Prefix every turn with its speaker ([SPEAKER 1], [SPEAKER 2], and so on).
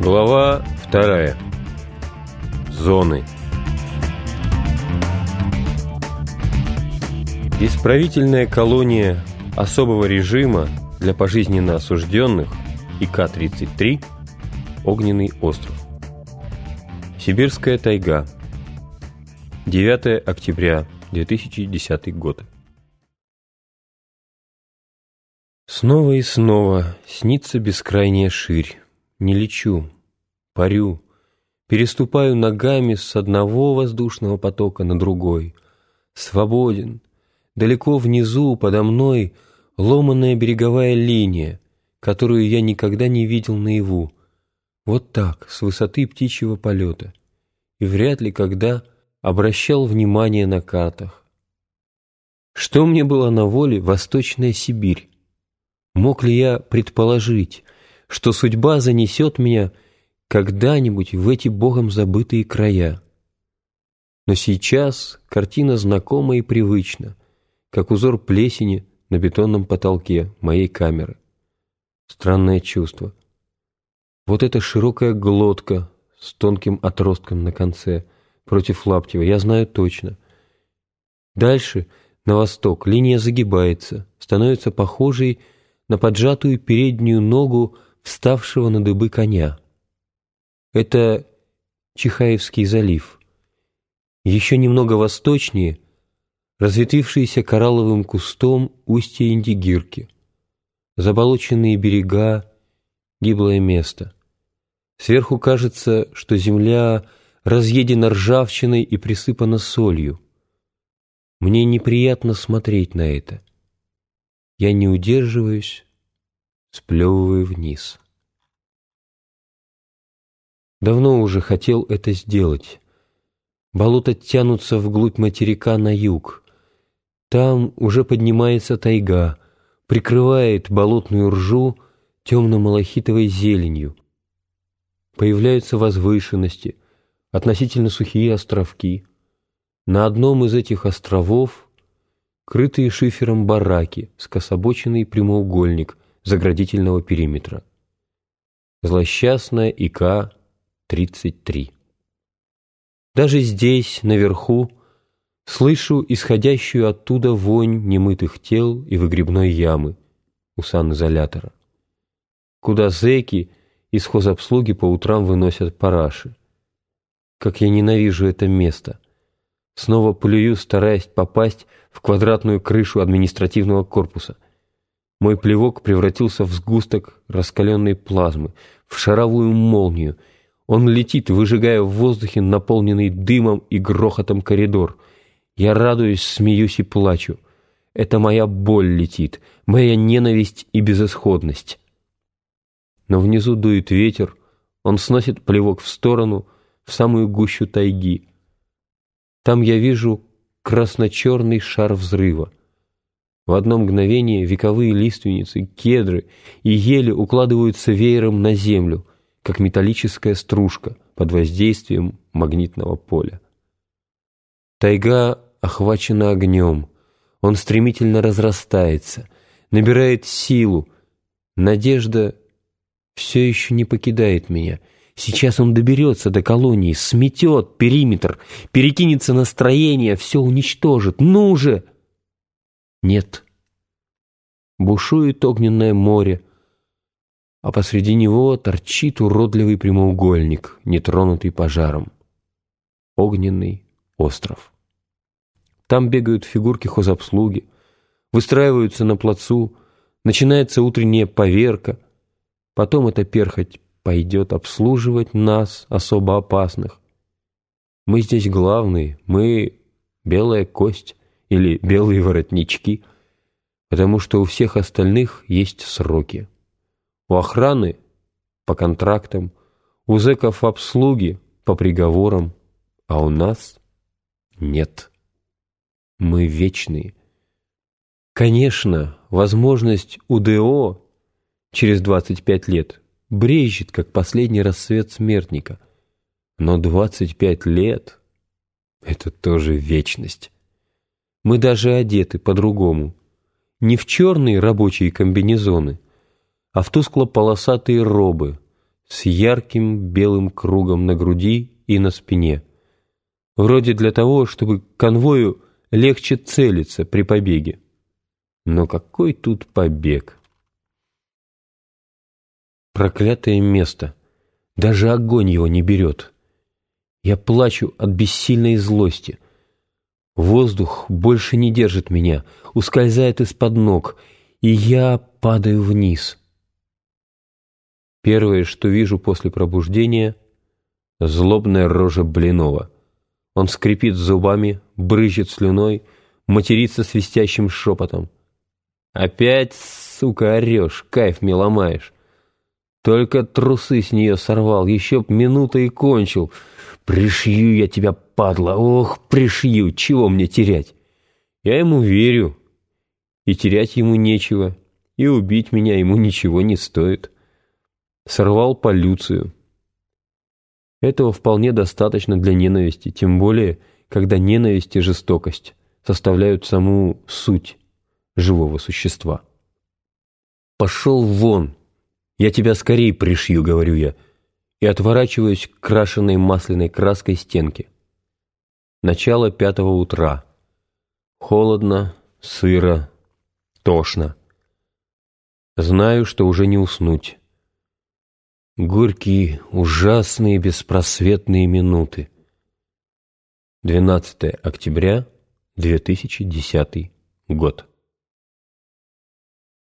[SPEAKER 1] Глава вторая. Зоны. Исправительная колония особого режима для пожизненно осужденных ИК-33 «Огненный остров». Сибирская тайга. 9 октября 2010 год. Снова и снова снится бескрайняя ширь. Не лечу, парю, переступаю ногами с одного воздушного потока на другой. Свободен. Далеко внизу, подо мной, ломаная береговая линия, которую я никогда не видел наяву. Вот так, с высоты птичьего полета. И вряд ли когда обращал внимание на картах. Что мне было на воле Восточная Сибирь? Мог ли я предположить, что судьба занесет меня когда-нибудь в эти богом забытые края. Но сейчас картина знакома и привычна, как узор плесени на бетонном потолке моей камеры. Странное чувство. Вот эта широкая глотка с тонким отростком на конце против Лаптева, я знаю точно. Дальше, на восток, линия загибается, становится похожей на поджатую переднюю ногу вставшего на дыбы коня. Это Чихаевский залив. Еще немного восточнее разветвившиеся коралловым кустом устье Индигирки. Заболоченные берега, гиблое место. Сверху кажется, что земля разъедена ржавчиной и присыпана солью. Мне неприятно смотреть на это. Я не удерживаюсь, сплевываю вниз. Давно уже хотел это сделать. Болота тянутся вглубь материка на юг. Там уже поднимается тайга, прикрывает болотную ржу темно-малахитовой зеленью. Появляются возвышенности, относительно сухие островки. На одном из этих островов крытые шифером бараки, скособоченный прямоугольник заградительного периметра. Злосчастная ИК 33. Даже здесь, наверху, слышу исходящую оттуда вонь немытых тел и выгребной ямы у санизолятора, куда зэки из хозобслуги по утрам выносят параши. Как я ненавижу это место. Снова плюю, стараясь попасть в квадратную крышу административного корпуса. Мой плевок превратился в сгусток раскаленной плазмы, в шаровую молнию — он летит, выжигая в воздухе наполненный дымом и грохотом коридор. Я радуюсь, смеюсь и плачу. Это моя боль летит, моя ненависть и безысходность. Но внизу дует ветер, он сносит плевок в сторону, в самую гущу тайги. Там я вижу красно-черный шар взрыва. В одно мгновение вековые лиственницы, кедры и ели укладываются веером на землю, как металлическая стружка под воздействием магнитного поля. Тайга охвачена огнем, он стремительно разрастается, набирает силу. Надежда все еще не покидает меня. Сейчас он доберется до колонии, сметет периметр, перекинется настроение, все уничтожит. Ну же! Нет. Бушует огненное море, а посреди него торчит уродливый прямоугольник, нетронутый пожаром. Огненный остров. Там бегают фигурки хозобслуги, выстраиваются на плацу, начинается утренняя поверка, потом эта перхоть пойдет обслуживать нас, особо опасных. Мы здесь главные, мы белая кость или белые воротнички, потому что у всех остальных есть сроки. У охраны по контрактам, у зэков обслуги по приговорам, А у нас нет. Мы вечные. Конечно, возможность УДО через 25 лет брежет, как последний рассвет смертника. Но 25 лет — это тоже вечность. Мы даже одеты по-другому. Не в черные рабочие комбинезоны, а в тускло-полосатые робы с ярким белым кругом на груди и на спине. Вроде для того, чтобы конвою легче целиться при побеге. Но какой тут побег? Проклятое место. Даже огонь его не берет. Я плачу от бессильной злости. Воздух больше не держит меня, ускользает из-под ног, и я падаю вниз. Первое, что вижу после пробуждения — злобная рожа Блинова. Он скрипит зубами, брызжет слюной, матерится свистящим шепотом. «Опять, сука, орешь, кайф мне ломаешь. Только трусы с нее сорвал, еще б минута и кончил. Пришью я тебя, падла, ох, пришью, чего мне терять? Я ему верю, и терять ему нечего, и убить меня ему ничего не стоит. Сорвал полюцию. Этого вполне достаточно для ненависти, тем более, когда ненависть и жестокость составляют саму суть живого существа. «Пошел вон!» «Я тебя скорее пришью», — говорю я, и отворачиваюсь к крашенной масляной краской стенке. Начало пятого утра. Холодно, сыро, тошно. Знаю, что уже не уснуть. Горькие, ужасные, беспросветные минуты. 12 октября 2010 год.